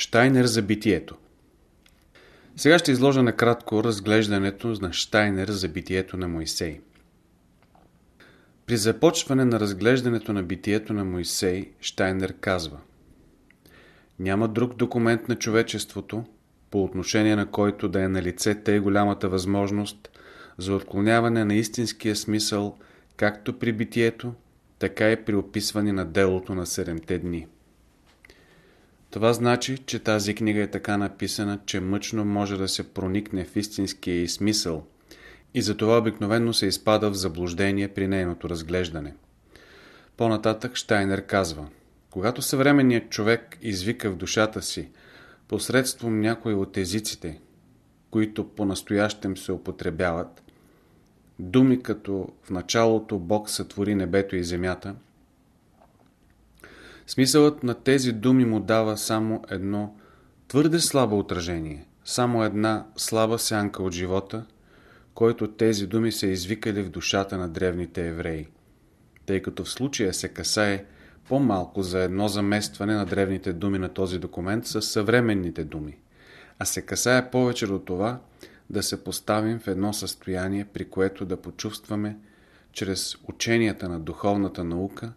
Штайнер за битието Сега ще изложа накратко разглеждането на Штайнер за битието на Моисей. При започване на разглеждането на битието на Моисей, Штайнер казва Няма друг документ на човечеството, по отношение на който да е на лице тъй голямата възможност за отклоняване на истинския смисъл както при битието, така и при описване на делото на седемте дни. Това значи, че тази книга е така написана, че мъчно може да се проникне в истинския и смисъл и затова обикновенно се изпада в заблуждение при нейното разглеждане. По-нататък Штайнер казва, когато съвременният човек извика в душата си посредством някои от езиците, които по-настоящем се употребяват, думи като в началото Бог сътвори небето и земята, смисълът на тези думи му дава само едно твърде слабо отражение, само една слаба сянка от живота, който тези думи са извикали в душата на древните евреи, тъй като в случая се касае по-малко за едно заместване на древните думи на този документ с съвременните думи, а се касае повече до това да се поставим в едно състояние, при което да почувстваме чрез ученията на духовната наука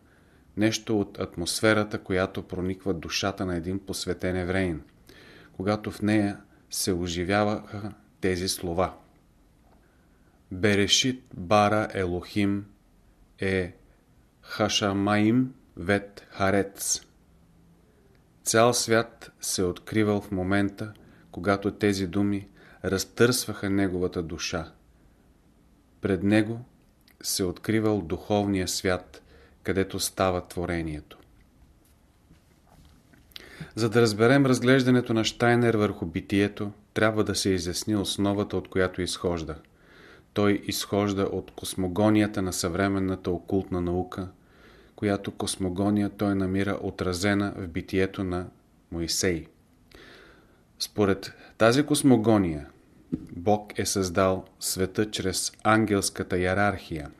нещо от атмосферата, която прониква душата на един посветен евреин, когато в нея се оживяваха тези слова. Берешит бара Елохим е Хашамаим вет Харец. Цял свят се откривал в момента, когато тези думи разтърсваха неговата душа. Пред него се откривал духовния свят, където става творението. За да разберем разглеждането на Штайнер върху битието, трябва да се изясни основата, от която изхожда. Той изхожда от космогонията на съвременната окултна наука, която космогония той намира отразена в битието на Моисей. Според тази космогония, Бог е създал света чрез ангелската иерархия.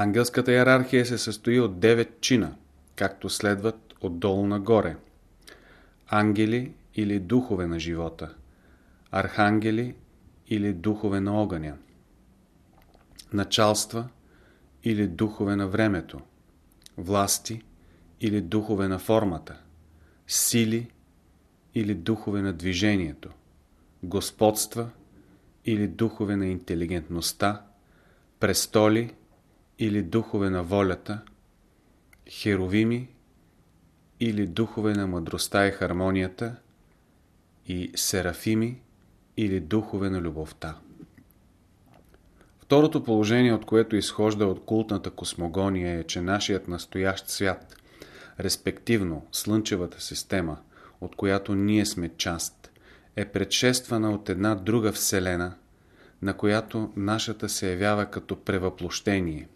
Ангелската иерархия се състои от 9 чина, както следват отдолу нагоре. Ангели или духове на живота, архангели или духове на огъня, началства или духове на времето, власти или духове на формата, сили или духове на движението, господства или духове на интелигентността, престоли или духове на волята, херовими или духове на мъдростта и хармонията и серафими или духове на любовта. Второто положение, от което изхожда от култната космогония е, че нашият настоящ свят, респективно Слънчевата система, от която ние сме част, е предшествана от една друга вселена, на която нашата се явява като превъплощение.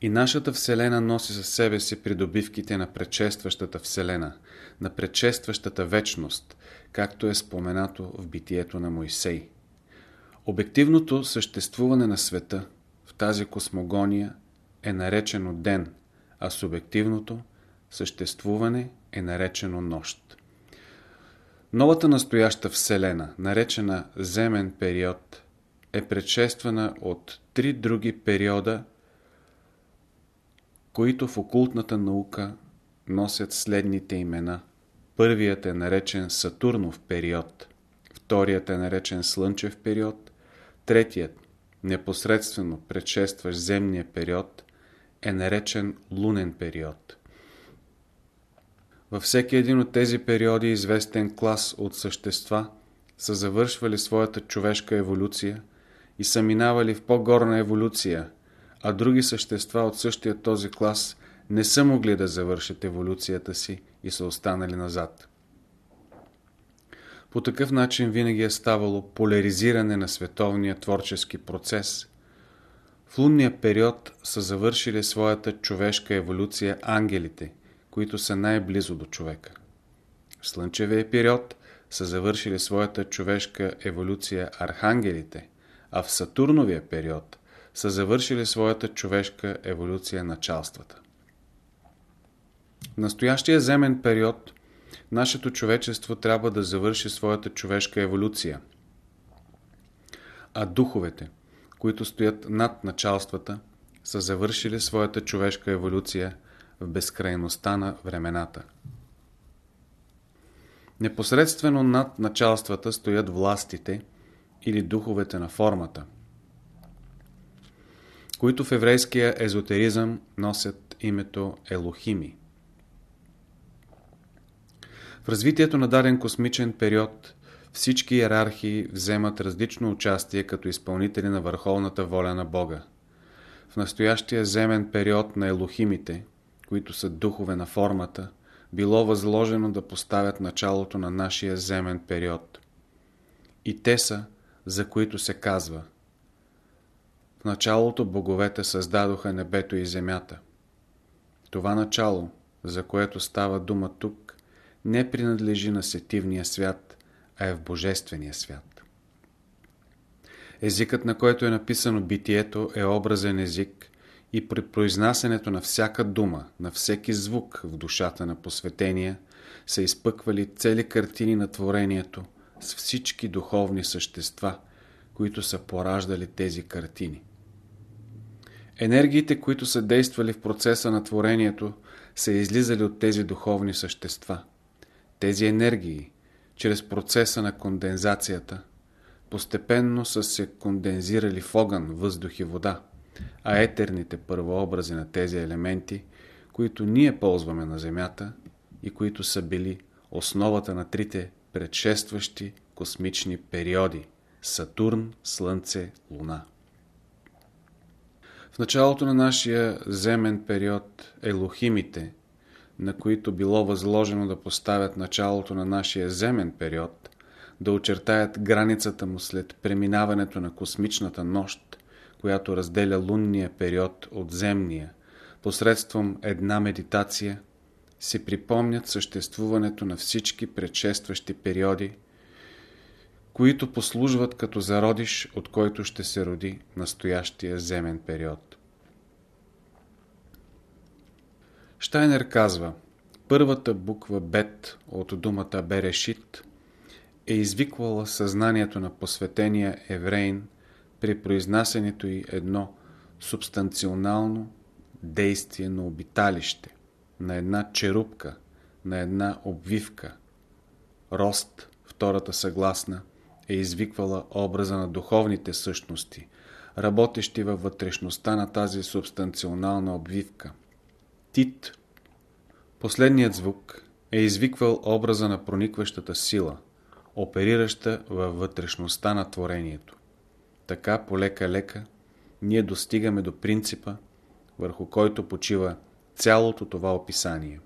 И нашата вселена носи със себе си придобивките на предшестващата вселена, на предшестващата вечност, както е споменато в битието на Моисей. Обективното съществуване на света в тази космогония е наречено ден, а субективното съществуване е наречено нощ. Новата настояща Вселена, наречена земен период, е предшествана от три други периода, които в окултната наука носят следните имена. Първият е наречен Сатурнов период, вторият е наречен Слънчев период, Третият, непосредствено предшестващ земния период, е наречен лунен период. Във всеки един от тези периоди известен клас от същества са завършвали своята човешка еволюция и са минавали в по-горна еволюция, а други същества от същия този клас не са могли да завършат еволюцията си и са останали назад. По такъв начин винаги е ставало поляризиране на световния творчески процес. В лунния период са завършили своята човешка еволюция ангелите, които са най-близо до човека. В слънчевия период са завършили своята човешка еволюция архангелите, а в Сатурновия период са завършили своята човешка еволюция началствата. В настоящия земен период нашето човечество трябва да завърши своята човешка еволюция. А духовете, които стоят над началствата, са завършили своята човешка еволюция в безкрайността на времената. Непосредствено над началствата стоят властите или духовете на формата, които в еврейския езотеризъм носят името Елохими. В развитието на даден космичен период всички иерархии вземат различно участие като изпълнители на върховната воля на Бога. В настоящия земен период на елохимите, които са духове на формата, било възложено да поставят началото на нашия земен период. И те са, за които се казва началото боговете създадоха небето и земята. Това начало, за което става дума тук, не принадлежи на сетивния свят, а е в божествения свят. Езикът, на който е написано битието, е образен език и при произнасянето на всяка дума, на всеки звук в душата на посветения, са изпъквали цели картини на творението с всички духовни същества, които са пораждали тези картини. Енергиите, които са действали в процеса на творението, са излизали от тези духовни същества. Тези енергии, чрез процеса на кондензацията, постепенно са се кондензирали в огън, въздух и вода а етерните първообрази на тези елементи, които ние ползваме на Земята и които са били основата на трите предшестващи космични периоди – Сатурн, Слънце, Луна. В началото на нашия земен период елохимите, на които било възложено да поставят началото на нашия земен период, да очертаят границата му след преминаването на космичната нощ, която разделя лунния период от земния, посредством една медитация, се припомнят съществуването на всички предшестващи периоди, които послужват като зародиш, от който ще се роди настоящия земен период. Штайнер казва, първата буква Бет от думата Берешит е извиквала съзнанието на посветения еврейн при произнасянето й едно субстанционално действие на обиталище, на една черупка, на една обвивка. Рост, втората съгласна, е извиквала образа на духовните същности, работещи във вътрешността на тази субстанционална обвивка. Тит, последният звук, е извиквал образа на проникващата сила, оперираща във вътрешността на творението. Така, полека-лека, ние достигаме до принципа, върху който почива цялото това описание.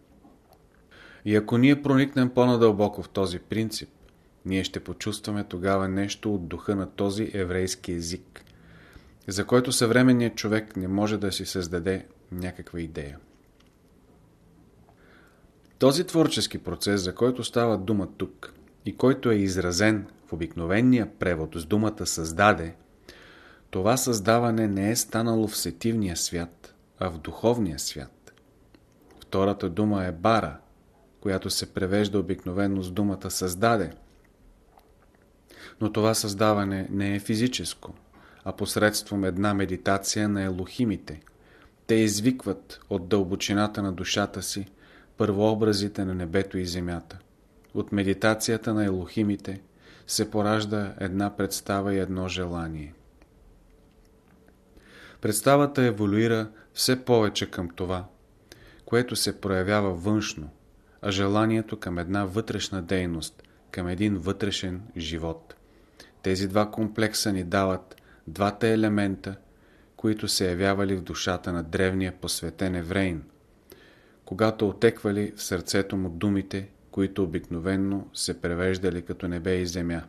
И ако ние проникнем по-надълбоко в този принцип, ние ще почувстваме тогава нещо от духа на този еврейски език, за който съвременният човек не може да си създаде някаква идея. Този творчески процес, за който става дума тук и който е изразен в обикновения превод с думата «създаде», това създаване не е станало в сетивния свят, а в духовния свят. Втората дума е бара, която се превежда обикновено с думата създаде. Но това създаване не е физическо, а посредством една медитация на елохимите. Те извикват от дълбочината на душата си първообразите на небето и земята. От медитацията на елохимите се поражда една представа и едно желание. Представата еволюира все повече към това, което се проявява външно, а желанието към една вътрешна дейност, към един вътрешен живот. Тези два комплекса ни дават двата елемента, които се явявали в душата на древния посветен еврейн, когато отеквали в сърцето му думите, които обикновенно се превеждали като небе и земя.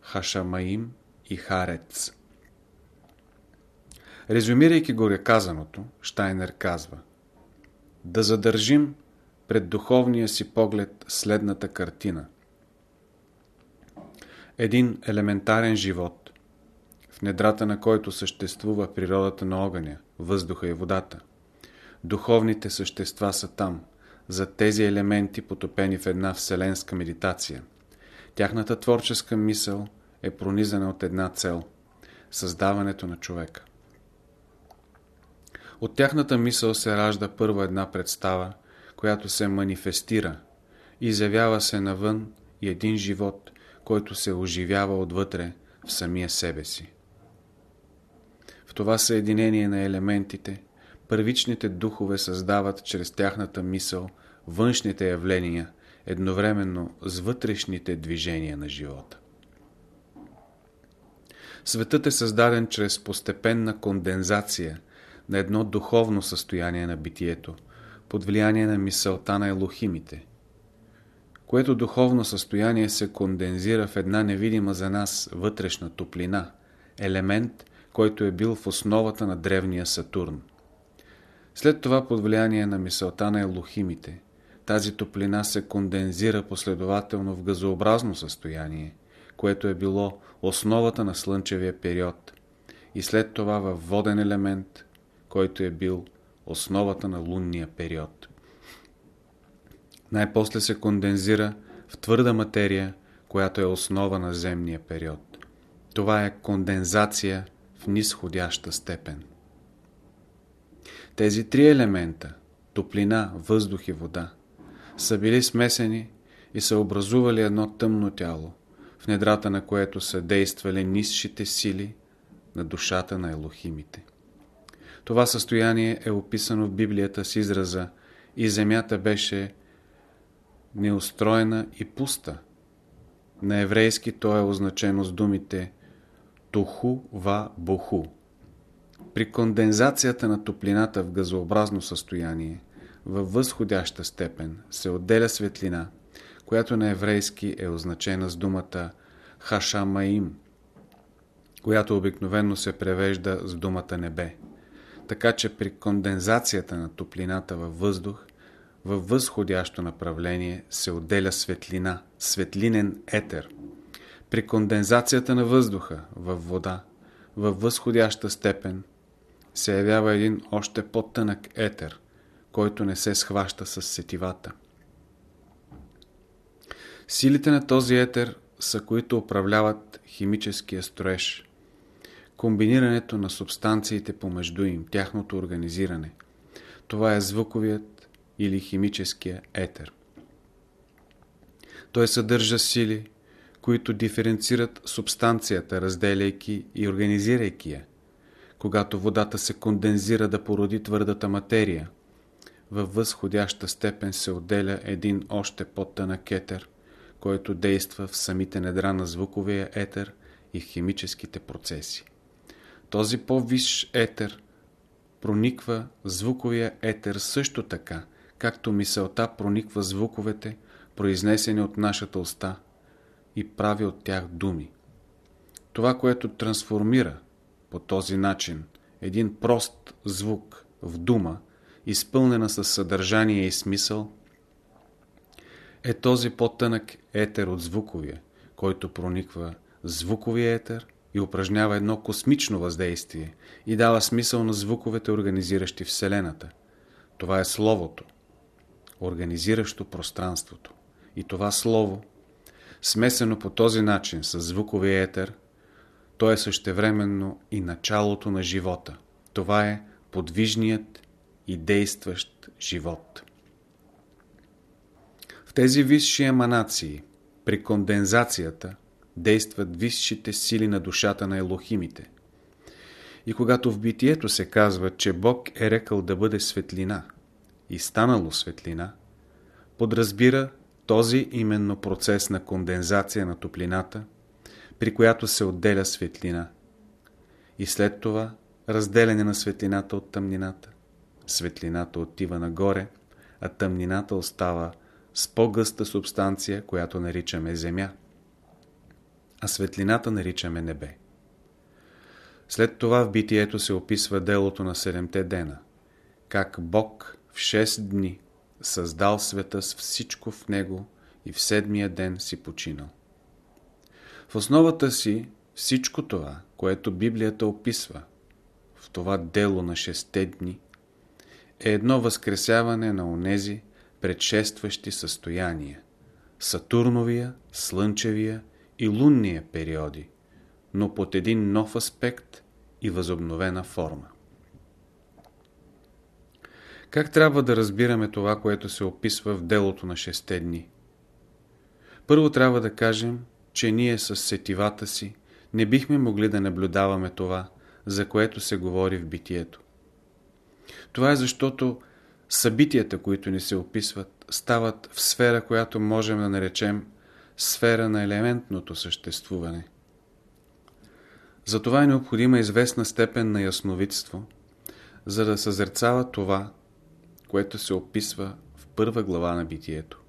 Хашамаим и Харец – Резюмирайки горе казаното, Штайнер казва Да задържим пред духовния си поглед следната картина. Един елементарен живот, в недрата на който съществува природата на огъня, въздуха и водата. Духовните същества са там, за тези елементи, потопени в една вселенска медитация. Тяхната творческа мисъл е пронизана от една цел – създаването на човека. От тяхната мисъл се ражда първо една представа, която се манифестира, изявява се навън и един живот, който се оживява отвътре в самия себе си. В това съединение на елементите, първичните духове създават чрез тяхната мисъл външните явления, едновременно с вътрешните движения на живота. Светът е създаден чрез постепенна кондензация на едно духовно състояние на битието, под влияние на мисълта на елохимите, което духовно състояние се кондензира в една невидима за нас вътрешна топлина, елемент, който е бил в основата на древния Сатурн. След това под влияние на мисълта на елохимите, тази топлина се кондензира последователно в газообразно състояние, което е било основата на Слънчевия период, и след това в воден елемент, който е бил основата на лунния период. Най-после се кондензира в твърда материя, която е основа на земния период. Това е кондензация в нисходяща степен. Тези три елемента – топлина, въздух и вода – са били смесени и са образували едно тъмно тяло, в недрата на което са действали нисшите сили на душата на елохимите. Това състояние е описано в Библията с израза и земята беше неустроена и пуста. На еврейски то е означено с думите Туху ва Буху. При кондензацията на топлината в газообразно състояние, във възходяща степен, се отделя светлина, която на еврейски е означена с думата Хашамаим, която обикновенно се превежда с думата небе. Така че при кондензацията на топлината във въздух, във възходящо направление се отделя светлина, светлинен етер. При кондензацията на въздуха във вода, във възходяща степен, се явява един още по-тънък етер, който не се схваща с сетивата. Силите на този етер са които управляват химическия строеж, комбинирането на субстанциите помежду им, тяхното организиране. Това е звуковият или химическия етер. Той съдържа сили, които диференцират субстанцията, разделяйки и организирайки я. Когато водата се кондензира да породи твърдата материя, във възходяща степен се отделя един още по-тънък етер, който действа в самите недра на звуковия етер и в химическите процеси. Този по-висш етер прониква звуковия етер също така, както мисълта прониква звуковете, произнесени от нашата уста и прави от тях думи. Това, което трансформира по този начин един прост звук в дума, изпълнена с съдържание и смисъл, е този по-тънък етер от звуковия, който прониква звуковия етер и упражнява едно космично въздействие и дава смисъл на звуковете, организиращи Вселената. Това е Словото, организиращо пространството. И това Слово, смесено по този начин с звуковия етер, то е същевременно и началото на живота. Това е подвижният и действащ живот. В тези висши еманации, при кондензацията, действат висшите сили на душата на елохимите. И когато в битието се казва, че Бог е рекал да бъде светлина и станало светлина, подразбира този именно процес на кондензация на топлината, при която се отделя светлина. И след това разделяне на светлината от тъмнината. Светлината отива нагоре, а тъмнината остава с по-гъста субстанция, която наричаме Земя а светлината наричаме небе. След това в битието се описва делото на седемте дена, как Бог в 6 дни създал света с всичко в него и в седмия ден си починал. В основата си всичко това, което Библията описва в това дело на шесте дни, е едно възкресяване на онези, предшестващи състояния – Сатурновия, Слънчевия и Лунния периоди, но под един нов аспект и възобновена форма. Как трябва да разбираме това, което се описва в делото на шесте дни? Първо трябва да кажем, че ние с сетивата си не бихме могли да наблюдаваме това, за което се говори в битието. Това е защото събитията, които ни се описват, стават в сфера, която можем да наречем сфера на елементното съществуване. Затова е необходима известна степен на ясновидство, за да съзерцава това, което се описва в първа глава на битието.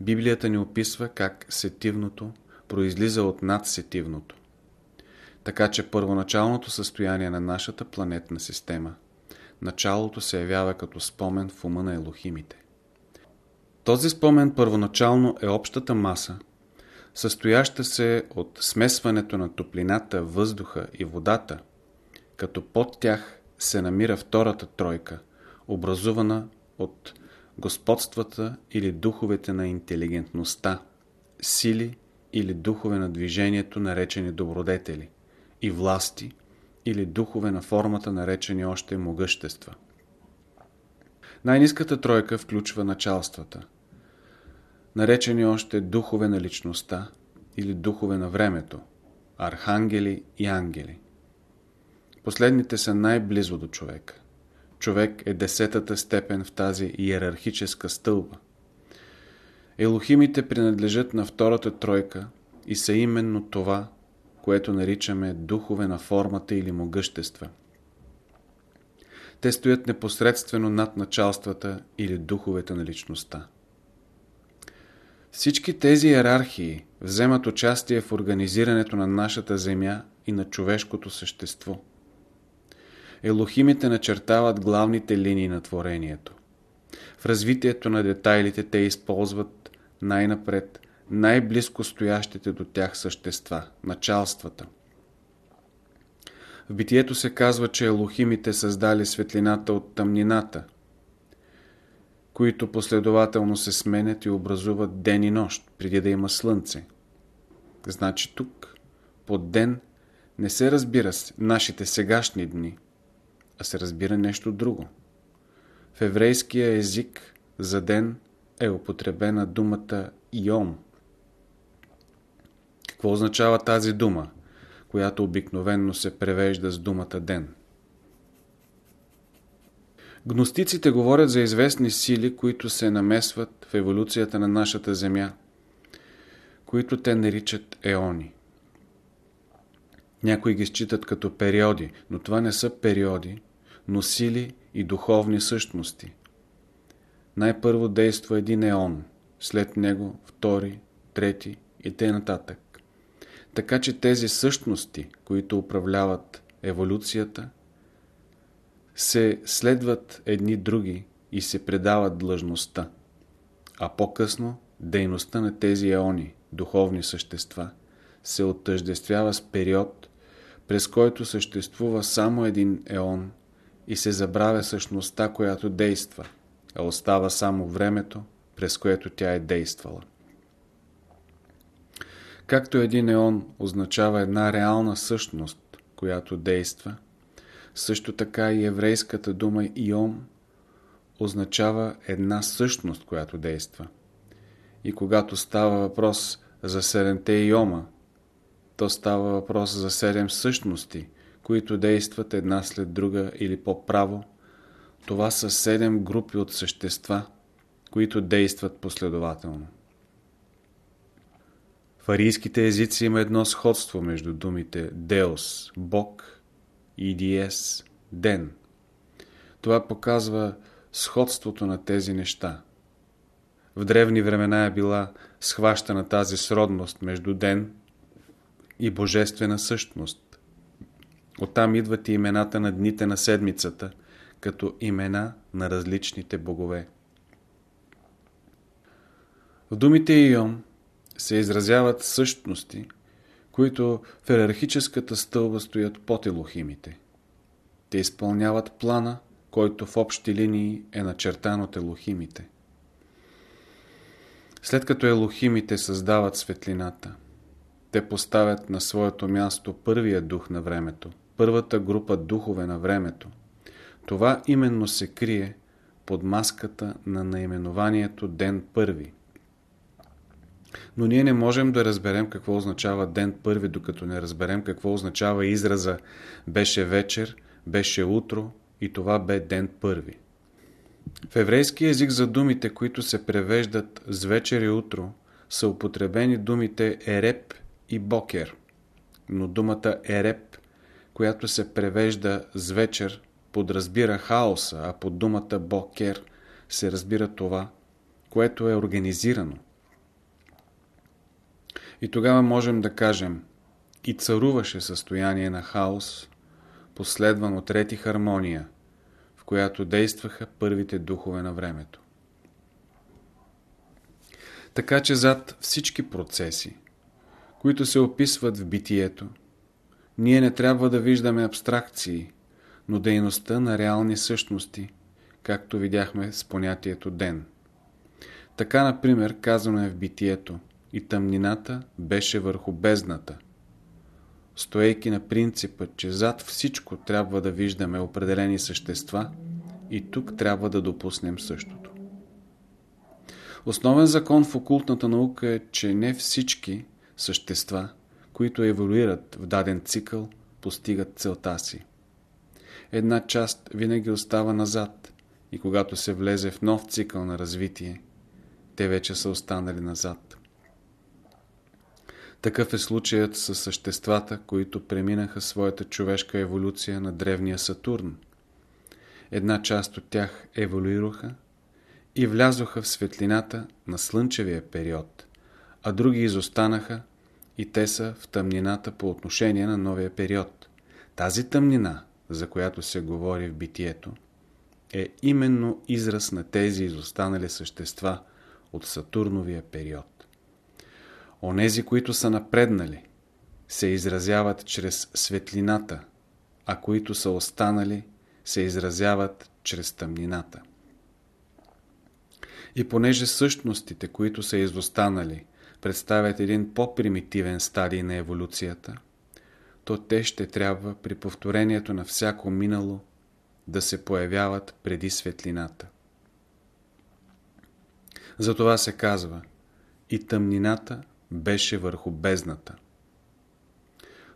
Библията ни описва как сетивното произлиза от надсетивното. Така че първоначалното състояние на нашата планетна система, началото се явява като спомен в ума на елохимите. Този спомен първоначално е общата маса, състояща се от смесването на топлината, въздуха и водата, като под тях се намира втората тройка, образувана от господствата или духовете на интелигентността, сили или духове на движението, наречени добродетели, и власти или духове на формата, наречени още могъщества. Най-низката тройка включва началствата, наречени още духове на личността или духове на времето, архангели и ангели. Последните са най-близо до човека. Човек е десетата степен в тази иерархическа стълба. Елохимите принадлежат на втората тройка и са именно това, което наричаме духове на формата или могъщества. Те стоят непосредствено над началствата или духовете на личността. Всички тези иерархии вземат участие в организирането на нашата земя и на човешкото същество. Елохимите начертават главните линии на творението. В развитието на детайлите те използват най-напред най-близко стоящите до тях същества, началствата. В битието се казва, че елохимите създали светлината от тъмнината, които последователно се сменят и образуват ден и нощ, преди да има слънце. Значи тук, под ден, не се разбира нашите сегашни дни, а се разбира нещо друго. В еврейския език за ден е употребена думата йом – какво означава тази дума, която обикновенно се превежда с думата ден? Гностиците говорят за известни сили, които се намесват в еволюцията на нашата Земя, които те наричат еони. Някои ги считат като периоди, но това не са периоди, но сили и духовни същности. Най-първо действа един еон, след него втори, трети и т.н. Така че тези същности, които управляват еволюцията, се следват едни други и се предават длъжността. А по-късно дейността на тези еони, духовни същества, се отъждествява с период, през който съществува само един еон и се забравя същността, която действа, а остава само времето, през което тя е действала. Както един еон означава една реална същност, която действа, също така и еврейската дума иом означава една същност, която действа. И когато става въпрос за седемте иома, то става въпрос за седем същности, които действат една след друга или по-право. Това са седем групи от същества, които действат последователно. В арийските езици има едно сходство между думите Деос, Бог и Диес, Ден. Това показва сходството на тези неща. В древни времена е била схващана тази сродност между ден и божествена същност. Оттам идват и имената на дните на седмицата, като имена на различните богове. В думите Ион се изразяват същности, които в иерархическата стълба стоят под елохимите. Те изпълняват плана, който в общи линии е начертан от елохимите. След като елохимите създават светлината, те поставят на своето място първия дух на времето, първата група духове на времето. Това именно се крие под маската на наименованието Ден Първи. Но ние не можем да разберем какво означава Ден Първи, докато не разберем какво означава израза Беше вечер, беше утро и това бе Ден Първи. В еврейски език за думите, които се превеждат с вечер и утро, са употребени думите ереп и бокер. Но думата ереп, която се превежда с вечер, подразбира хаоса, а под думата бокер се разбира това, което е организирано. И тогава можем да кажем и царуваше състояние на хаос, последван от трети хармония – която действаха първите духове на времето. Така че зад всички процеси, които се описват в битието, ние не трябва да виждаме абстракции, но дейността на реални същности, както видяхме с понятието ден. Така, например, казано е в битието и тъмнината беше върху бездната – стоейки на принципа, че зад всичко трябва да виждаме определени същества и тук трябва да допуснем същото. Основен закон в окултната наука е, че не всички същества, които еволюират в даден цикъл, постигат целта си. Една част винаги остава назад и когато се влезе в нов цикъл на развитие, те вече са останали назад. Такъв е случаят с съществата, които преминаха своята човешка еволюция на древния Сатурн. Една част от тях еволюираха и влязоха в светлината на слънчевия период, а други изостанаха и те са в тъмнината по отношение на новия период. Тази тъмнина, за която се говори в битието, е именно израз на тези изостанали същества от Сатурновия период. Онези, които са напреднали, се изразяват чрез светлината, а които са останали, се изразяват чрез тъмнината. И понеже същностите, които са изостанали, представят един по-примитивен стадий на еволюцията, то те ще трябва при повторението на всяко минало да се появяват преди светлината. Затова се казва и тъмнината беше върху бездната.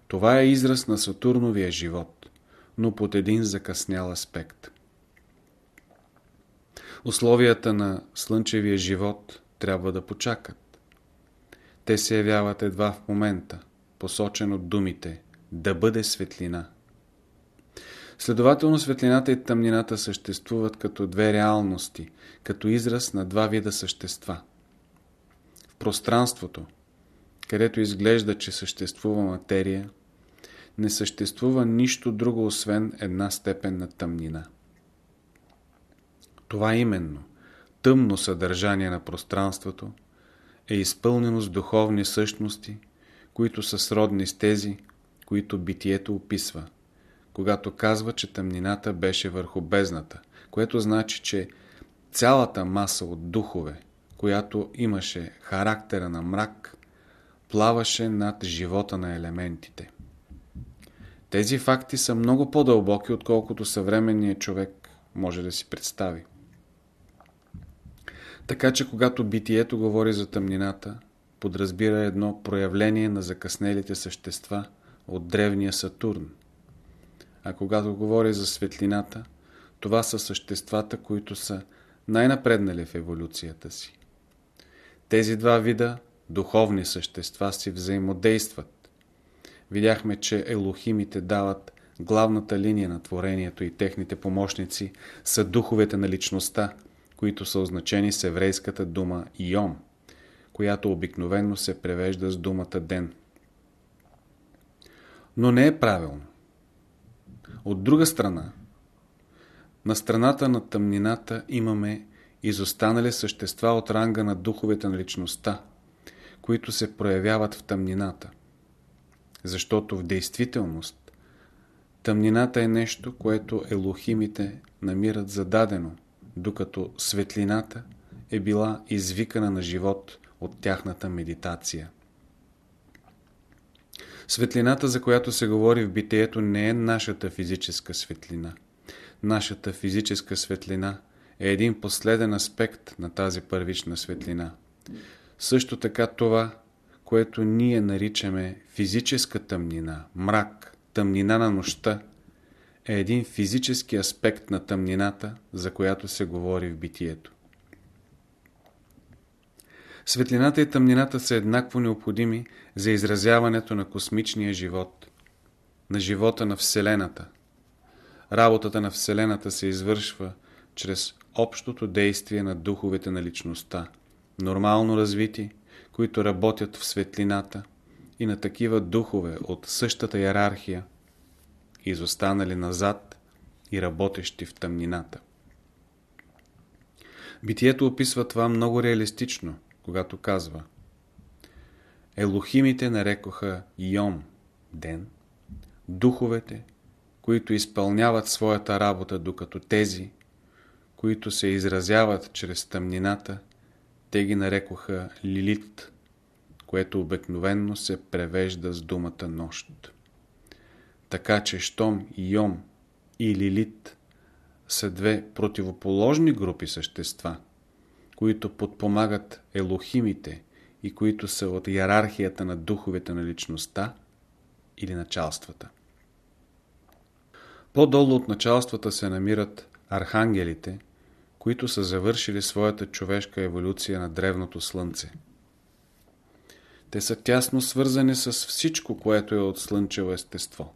Това е израз на Сатурновия живот, но под един закъснял аспект. Условията на слънчевия живот трябва да почакат. Те се явяват едва в момента, посочен от думите «да бъде светлина». Следователно светлината и тъмнината съществуват като две реалности, като израз на два вида същества. В пространството – където изглежда, че съществува материя, не съществува нищо друго, освен една степен на тъмнина. Това именно, тъмно съдържание на пространството, е изпълнено с духовни същности, които са сродни с тези, които битието описва, когато казва, че тъмнината беше върху бездната, което значи, че цялата маса от духове, която имаше характера на мрак, плаваше над живота на елементите. Тези факти са много по-дълбоки, отколкото съвременният човек може да си представи. Така че когато битието говори за тъмнината, подразбира едно проявление на закъснелите същества от древния Сатурн. А когато говори за светлината, това са съществата, които са най-напреднали в еволюцията си. Тези два вида духовни същества си взаимодействат. Видяхме, че елохимите дават главната линия на творението и техните помощници са духовете на личността, които са означени с еврейската дума Йом, която обикновенно се превежда с думата ден. Но не е правилно. От друга страна, на страната на тъмнината имаме изостанали същества от ранга на духовете на личността, които се проявяват в тъмнината. Защото в действителност Тъмнината е нещо, което елохимите намират зададено, докато светлината е била извикана на живот от тяхната медитация. Светлината, за която се говори в битието, не е нашата физическа светлина. Нашата физическа светлина е един последен аспект на тази първична светлина. Също така това, което ние наричаме физическа тъмнина, мрак, тъмнина на нощта, е един физически аспект на тъмнината, за която се говори в битието. Светлината и тъмнината са еднакво необходими за изразяването на космичния живот, на живота на Вселената. Работата на Вселената се извършва чрез общото действие на духовете на личността, нормално развити, които работят в светлината и на такива духове от същата иерархия, изостанали назад и работещи в тъмнината. Битието описва това много реалистично, когато казва Елохимите нарекоха Йом – ден, духовете, които изпълняват своята работа, докато тези, които се изразяват чрез тъмнината, те ги нарекоха Лилит, което обикновенно се превежда с думата нощ. Така че щом Йом и Лилит са две противоположни групи същества, които подпомагат елохимите и които са от иерархията на духовете на личността или началствата. По-долу от началствата се намират архангелите, които са завършили своята човешка еволюция на древното слънце. Те са тясно свързани с всичко, което е от слънчево естество.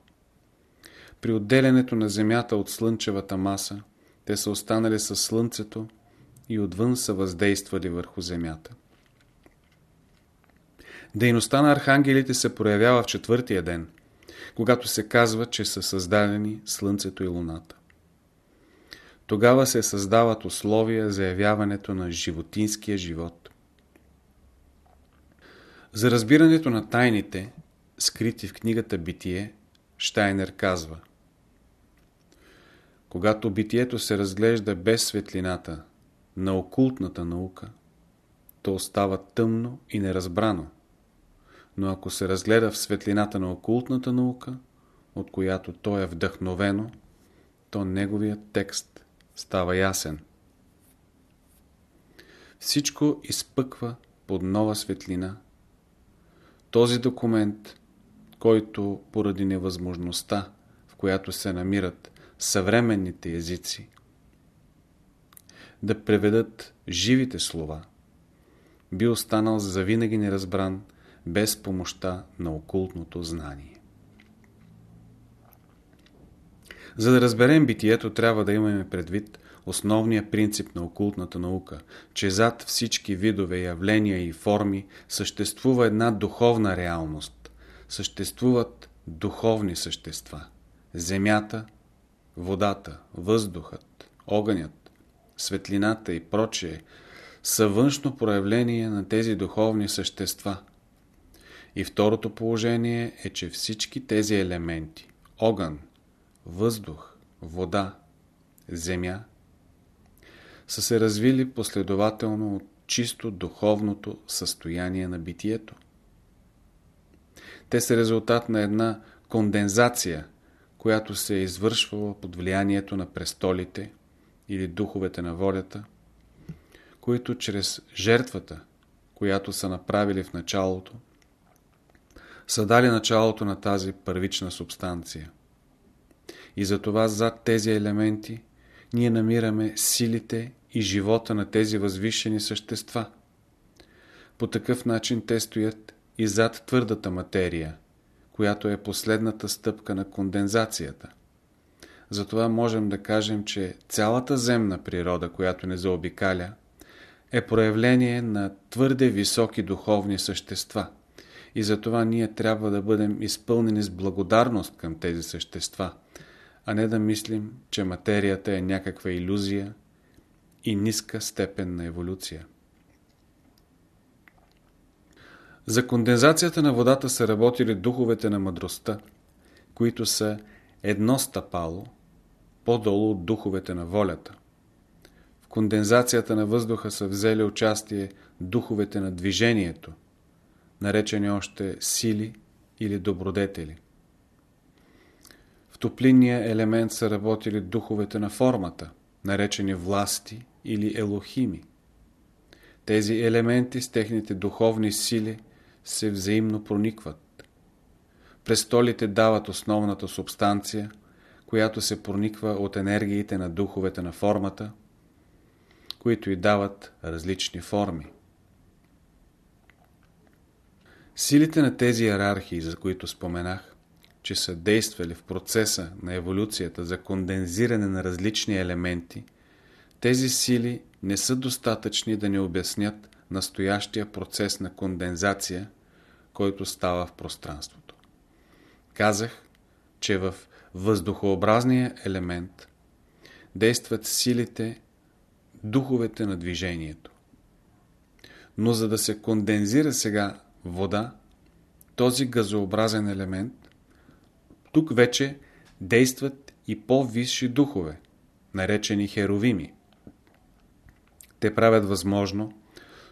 При отделянето на Земята от слънчевата маса, те са останали със Слънцето и отвън са въздействали върху Земята. Дейността на архангелите се проявява в четвъртия ден, когато се казва, че са създадени Слънцето и Луната. Тогава се създават условия за явяването на животинския живот. За разбирането на тайните, скрити в книгата Битие, Штайнер казва Когато битието се разглежда без светлината на окултната наука, то остава тъмно и неразбрано. Но ако се разгледа в светлината на окултната наука, от която то е вдъхновено, то неговият текст става ясен. Всичко изпъква под нова светлина. Този документ, който поради невъзможността, в която се намират съвременните езици, да преведат живите слова, би останал завинаги неразбран без помощта на окултното знание. За да разберем битието, трябва да имаме предвид основния принцип на окултната наука, че зад всички видове явления и форми съществува една духовна реалност. Съществуват духовни същества. Земята, водата, въздухът, огънят, светлината и прочее са външно проявление на тези духовни същества. И второто положение е, че всички тези елементи – огън, въздух, вода, земя са се развили последователно от чисто духовното състояние на битието. Те са резултат на една кондензация, която се е извършвала под влиянието на престолите или духовете на волята, които чрез жертвата, която са направили в началото, са дали началото на тази първична субстанция. И затова зад тези елементи ние намираме силите и живота на тези възвишени същества. По такъв начин те стоят и зад твърдата материя, която е последната стъпка на кондензацията. Затова можем да кажем, че цялата земна природа, която не заобикаля, е проявление на твърде високи духовни същества. И затова ние трябва да бъдем изпълнени с благодарност към тези същества – а не да мислим, че материята е някаква иллюзия и ниска степен на еволюция. За кондензацията на водата са работили духовете на мъдростта, които са едно стъпало, по-долу от духовете на волята. В кондензацията на въздуха са взели участие духовете на движението, наречени още сили или добродетели. В топлинния елемент са работили духовете на формата, наречени власти или елохими. Тези елементи с техните духовни сили се взаимно проникват. Престолите дават основната субстанция, която се прониква от енергиите на духовете на формата, които й дават различни форми. Силите на тези иерархии, за които споменах, че са действали в процеса на еволюцията за кондензиране на различни елементи, тези сили не са достатъчни да ни обяснят настоящия процес на кондензация, който става в пространството. Казах, че в въздухообразния елемент действат силите, духовете на движението. Но за да се кондензира сега вода, този газообразен елемент, тук вече действат и по-висши духове, наречени херовими. Те правят възможно,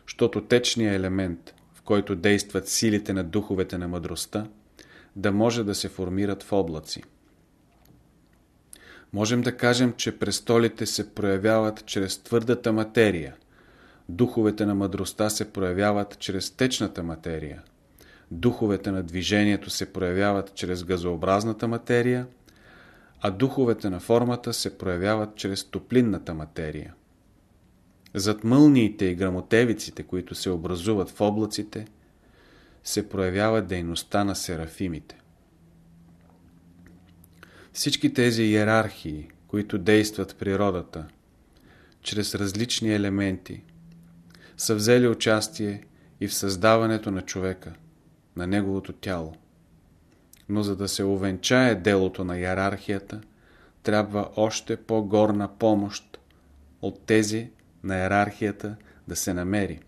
защото течният елемент, който действат силите на духовете на мъдростта, да може да се формират в облаци. Можем да кажем, че престолите се проявяват чрез твърдата материя, духовете на мъдростта се проявяват чрез течната материя, духовете на движението се проявяват чрез газообразната материя, а духовете на формата се проявяват чрез топлинната материя. Зад мълниите и грамотевиците, които се образуват в облаците, се проявява дейността на серафимите. Всички тези иерархии, които действат в природата, чрез различни елементи, са взели участие и в създаването на човека, на неговото тяло. Но за да се увенчае делото на иерархията, трябва още по-горна помощ от тези на иерархията да се намери.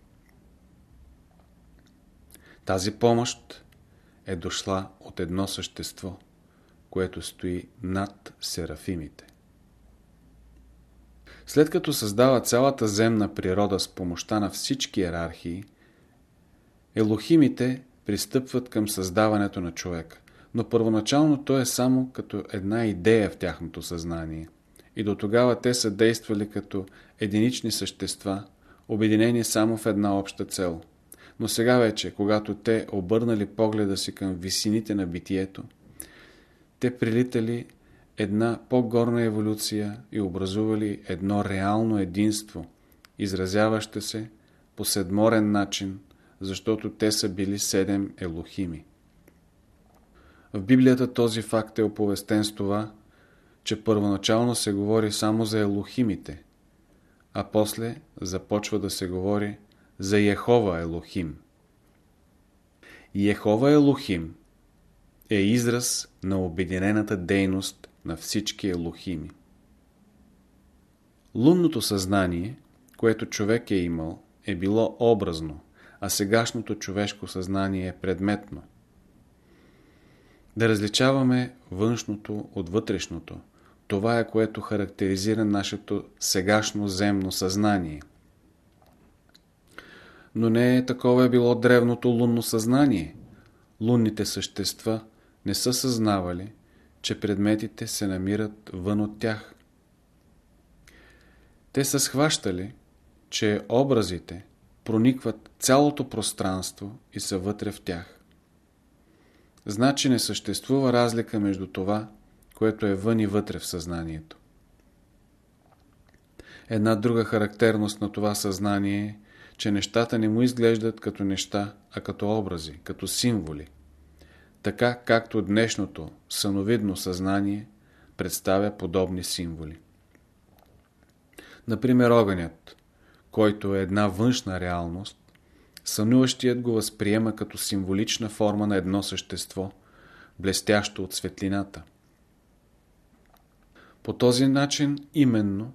Тази помощ е дошла от едно същество, което стои над серафимите. След като създава цялата земна природа с помощта на всички иерархии, елохимите пристъпват към създаването на човека. Но първоначално то е само като една идея в тяхното съзнание. И до тогава те са действали като единични същества, обединени само в една обща цел. Но сега вече, когато те обърнали погледа си към висините на битието, те прилитали една по-горна еволюция и образували едно реално единство, изразяващо се по седморен начин, защото те са били седем елохими. В Библията този факт е оповестен с това, че първоначално се говори само за елохимите, а после започва да се говори за Ехова Елохим. Ехова Елохим е израз на обединената дейност на всички елохими. Лунното съзнание, което човек е имал, е било образно, а сегашното човешко съзнание е предметно. Да различаваме външното от вътрешното, това е което характеризира нашето сегашно земно съзнание. Но не е такова е било древното лунно съзнание. Лунните същества не са съзнавали, че предметите се намират вън от тях. Те са схващали, че образите проникват цялото пространство и са вътре в тях. Значи не съществува разлика между това, което е вън и вътре в съзнанието. Една друга характерност на това съзнание е, че нещата не му изглеждат като неща, а като образи, като символи така както днешното съновидно съзнание представя подобни символи. Например, огънят, който е една външна реалност, сънуващият го възприема като символична форма на едно същество, блестящо от светлината. По този начин именно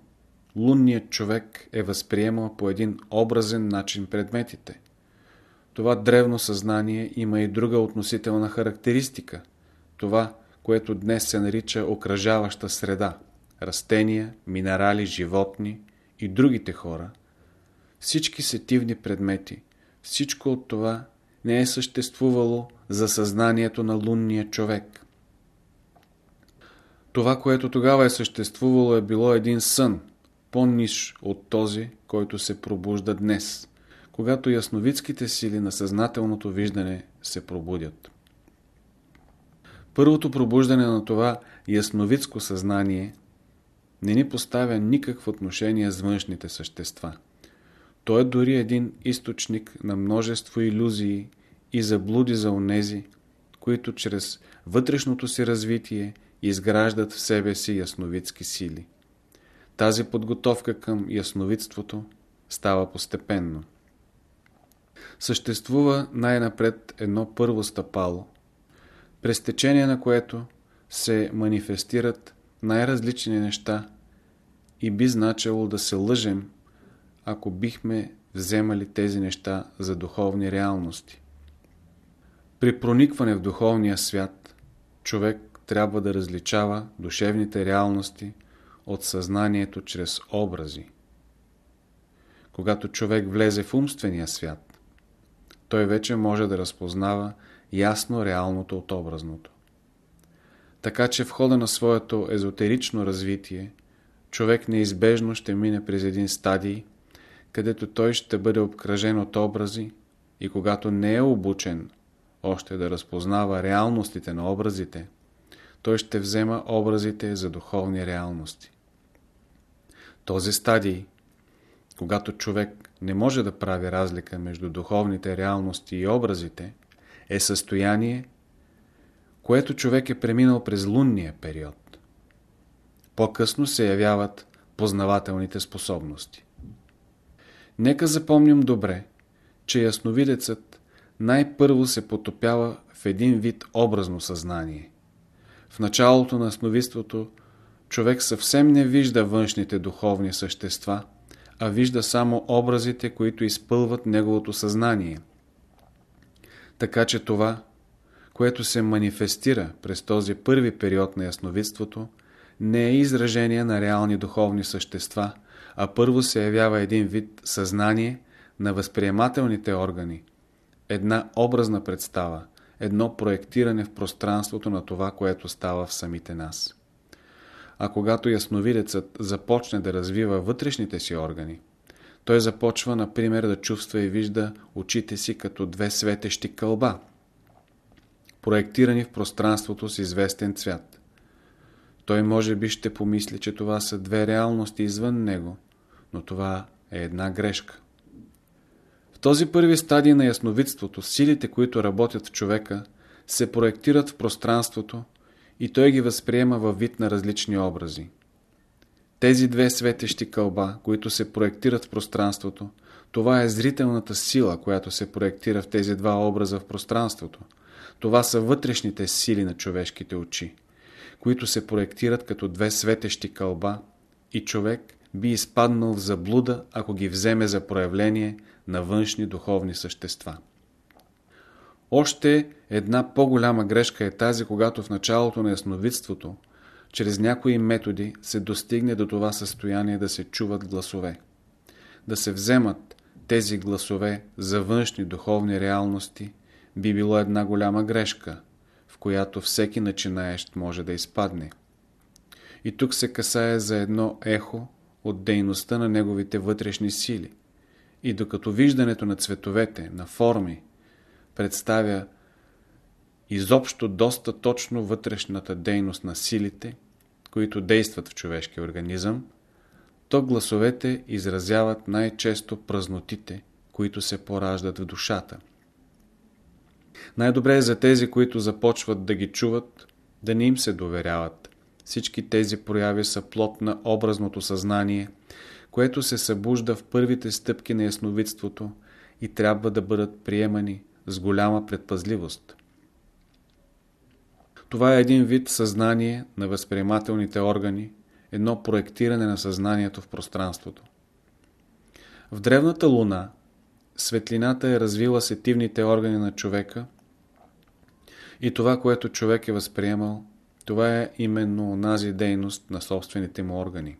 лунният човек е възприемал по един образен начин предметите – това древно съзнание има и друга относителна характеристика. Това, което днес се нарича окръжаваща среда, растения, минерали, животни и другите хора, всички сетивни предмети, всичко от това не е съществувало за съзнанието на лунния човек. Това, което тогава е съществувало, е било един сън, по-ниш от този, който се пробужда днес, когато ясновидските сили на съзнателното виждане се пробудят. Първото пробуждане на това ясновидско съзнание не ни поставя никакво отношение с външните същества. То е дори един източник на множество иллюзии и заблуди за онези, които чрез вътрешното си развитие изграждат в себе си ясновидски сили. Тази подготовка към ясновидството става постепенно. Съществува най-напред едно първо стъпало, през течение на което се манифестират най-различни неща и би значило да се лъжем, ако бихме вземали тези неща за духовни реалности. При проникване в духовния свят, човек трябва да различава душевните реалности от съзнанието чрез образи. Когато човек влезе в умствения свят, той вече може да разпознава ясно реалното от образното. Така че в хода на своето езотерично развитие, човек неизбежно ще мине през един стадий, където той ще бъде обкръжен от образи и когато не е обучен още да разпознава реалностите на образите, той ще взема образите за духовни реалности. Този стадий, когато човек не може да прави разлика между духовните реалности и образите, е състояние, което човек е преминал през лунния период. По-късно се явяват познавателните способности. Нека запомним добре, че ясновидецът най-първо се потопява в един вид образно съзнание. В началото на ясновидството човек съвсем не вижда външните духовни същества, а вижда само образите, които изпълват неговото съзнание. Така че това, което се манифестира през този първи период на ясновидството, не е изражение на реални духовни същества, а първо се явява един вид съзнание на възприемателните органи, една образна представа, едно проектиране в пространството на това, което става в самите нас. А когато ясновидецът започне да развива вътрешните си органи, той започва, например, да чувства и вижда очите си като две светещи кълба, проектирани в пространството с известен цвят. Той може би ще помисли, че това са две реалности извън него, но това е една грешка. Този първи стадий на ясновидството, силите, които работят в човека, се проектират в пространството и той ги възприема във вид на различни образи. Тези две светещи кълба, които се проектират в пространството, това е зрителната сила, която се проектира в тези два образа в пространството. Това са вътрешните сили на човешките очи, които се проектират като две светещи кълба и човек би изпаднал в заблуда, ако ги вземе за проявление на външни духовни същества. Още една по-голяма грешка е тази, когато в началото на ясновидството, чрез някои методи се достигне до това състояние да се чуват гласове. Да се вземат тези гласове за външни духовни реалности би било една голяма грешка, в която всеки начинаещ може да изпадне. И тук се касае за едно ехо от дейността на неговите вътрешни сили. И докато виждането на цветовете, на форми, представя изобщо доста точно вътрешната дейност на силите, които действат в човешкия организъм, то гласовете изразяват най-често празнотите, които се пораждат в душата. Най-добре е за тези, които започват да ги чуват, да не им се доверяват. Всички тези прояви са плод на образното съзнание, което се събужда в първите стъпки на ясновидството и трябва да бъдат приемани с голяма предпазливост. Това е един вид съзнание на възприемателните органи, едно проектиране на съзнанието в пространството. В древната луна светлината е развила сетивните органи на човека и това, което човек е възприемал, Това е именно онази дейност на собствените му органи.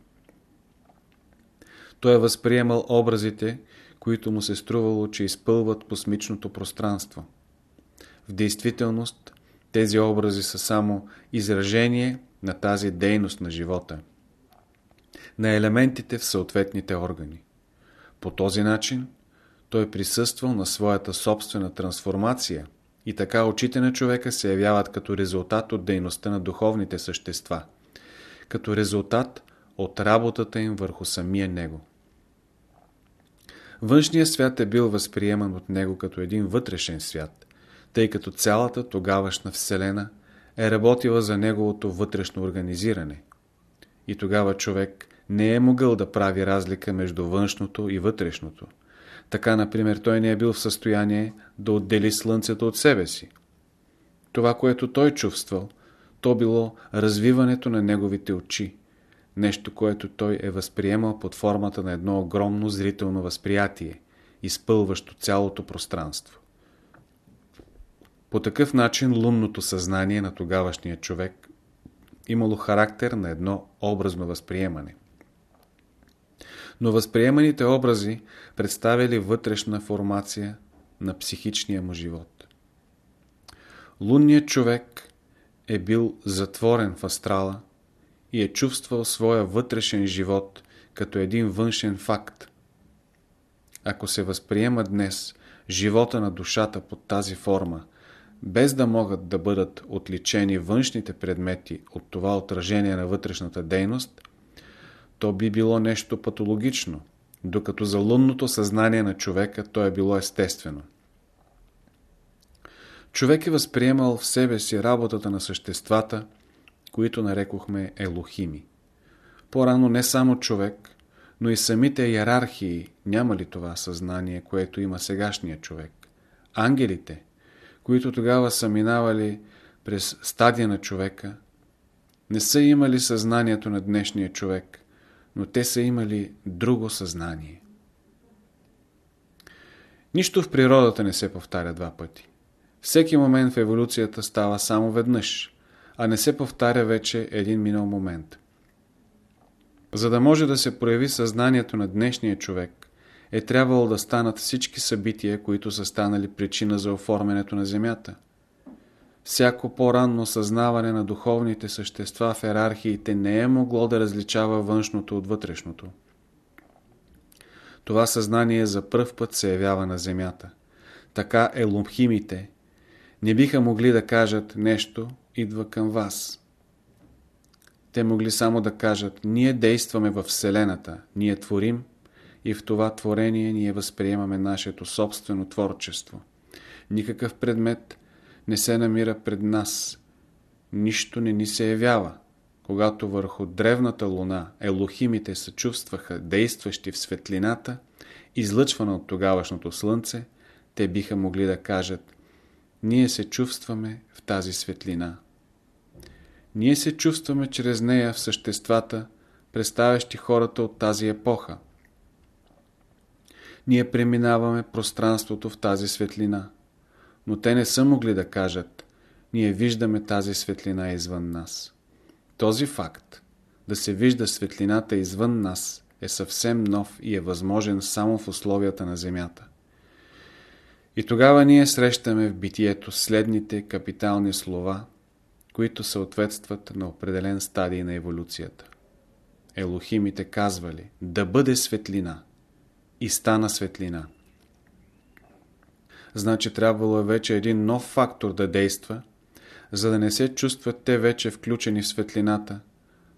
Той е възприемал образите, които му се струвало, че изпълват космичното пространство. В действителност, тези образи са само изражение на тази дейност на живота, на елементите в съответните органи. По този начин, той присъствал на своята собствена трансформация и така очите на човека се явяват като резултат от дейността на духовните същества, като резултат от работата им върху самия него. Външният свят е бил възприеман от него като един вътрешен свят, тъй като цялата тогавашна Вселена е работила за неговото вътрешно организиране. И тогава човек не е могъл да прави разлика между външното и вътрешното. Така, например, той не е бил в състояние да отдели Слънцето от себе си. Това, което той чувствал, то било развиването на неговите очи, нещо, което той е възприемал под формата на едно огромно зрително възприятие, изпълващо цялото пространство. По такъв начин лунното съзнание на тогавашния човек имало характер на едно образно възприемане. Но възприеманите образи представили вътрешна формация на психичния му живот. Лунният човек е бил затворен в астрала и е чувствал своя вътрешен живот като един външен факт. Ако се възприема днес живота на душата под тази форма, без да могат да бъдат отличени външните предмети от това отражение на вътрешната дейност, то би било нещо патологично, докато за лунното съзнание на човека то е било естествено. Човек е възприемал в себе си работата на съществата, които нарекохме елохими. По-рано не само човек, но и самите иерархии няма ли това съзнание, което има сегашния човек. Ангелите, които тогава са минавали през стадия на човека, не са имали съзнанието на днешния човек, но те са имали друго съзнание. Нищо в природата не се повтаря два пъти. Всеки момент в еволюцията става само веднъж, а не се повтаря вече един минал момент. За да може да се прояви съзнанието на днешния човек, е трябвало да станат всички събития, които са станали причина за оформянето на Земята. Всяко по-ранно съзнаване на духовните същества в иерархиите не е могло да различава външното от вътрешното. Това съзнание за пръв път се явява на Земята. Така елумхимите не биха могли да кажат нещо, идва към вас. Те могли само да кажат, ние действаме в Вселената, ние творим и в това творение ние възприемаме нашето собствено творчество. Никакъв предмет не се намира пред нас. Нищо не ни се явява. Когато върху древната луна елохимите се чувстваха действащи в светлината, излъчвана от тогавашното слънце, те биха могли да кажат ние се чувстваме в тази светлина. Ние се чувстваме чрез нея в съществата, представящи хората от тази епоха. Ние преминаваме пространството в тази светлина, но те не са могли да кажат ние виждаме тази светлина извън нас. Този факт, да се вижда светлината извън нас, е съвсем нов и е възможен само в условията на Земята. И тогава ние срещаме в битието следните капитални слова, които съответстват на определен стадий на еволюцията. Елохимите казвали да бъде светлина и стана светлина. Значи трябвало е вече един нов фактор да действа, за да не се чувстват те вече включени в светлината,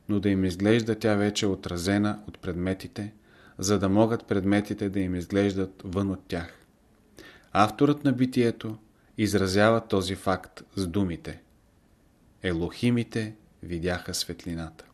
но да им изглежда тя вече отразена от предметите, за да могат предметите да им изглеждат вън от тях. Авторът на битието изразява този факт с думите Елохимите видяха светлината.